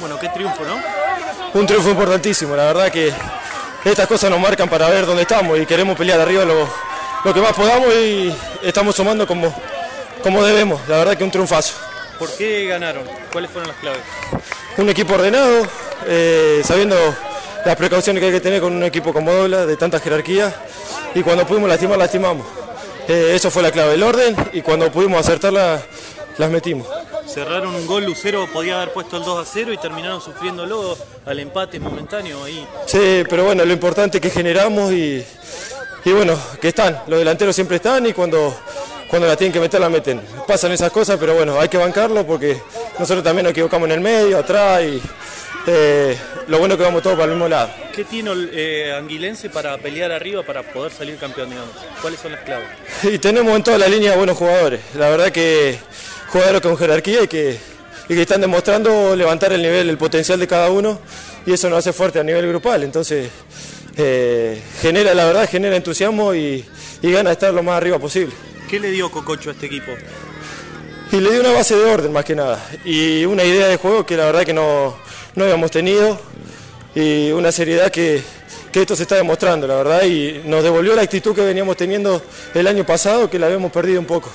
Bueno, qué triunfo, ¿no? Un triunfo importantísimo, la verdad que estas cosas nos marcan para ver dónde estamos y queremos pelear arriba lo, lo que más podamos y estamos sumando como, como debemos, la verdad que un triunfazo. ¿Por qué ganaron? ¿Cuáles fueron las claves? Un equipo ordenado, eh, sabiendo las precauciones que hay que tener con un equipo como Dobla, de tanta jerarquía, y cuando pudimos lastimar, lastimamos. Eh, eso fue la clave, el orden, y cuando pudimos acertarla, las metimos. Cerraron un gol, Lucero podía haber puesto el 2 a 0 y terminaron sufriéndolo al empate momentáneo ahí. Sí, pero bueno, lo importante es que generamos y, y bueno, que están, los delanteros siempre están y cuando, cuando la tienen que meter la meten. Pasan esas cosas, pero bueno, hay que bancarlo porque nosotros también nos equivocamos en el medio, atrás y eh, lo bueno es que vamos todos para el mismo lado. ¿Qué tiene eh, Anguilense para pelear arriba, para poder salir campeón, digamos? ¿Cuáles son las claves? Y tenemos en toda la línea buenos jugadores. La verdad que jugadores con jerarquía y que, y que están demostrando levantar el nivel, el potencial de cada uno y eso nos hace fuerte a nivel grupal. Entonces, eh, genera, la verdad, genera entusiasmo y, y gana de estar lo más arriba posible. ¿Qué le dio Cococho a este equipo? Y le dio una base de orden más que nada y una idea de juego que la verdad que no, no habíamos tenido y una seriedad que, que esto se está demostrando, la verdad, y nos devolvió la actitud que veníamos teniendo el año pasado, que la habíamos perdido un poco.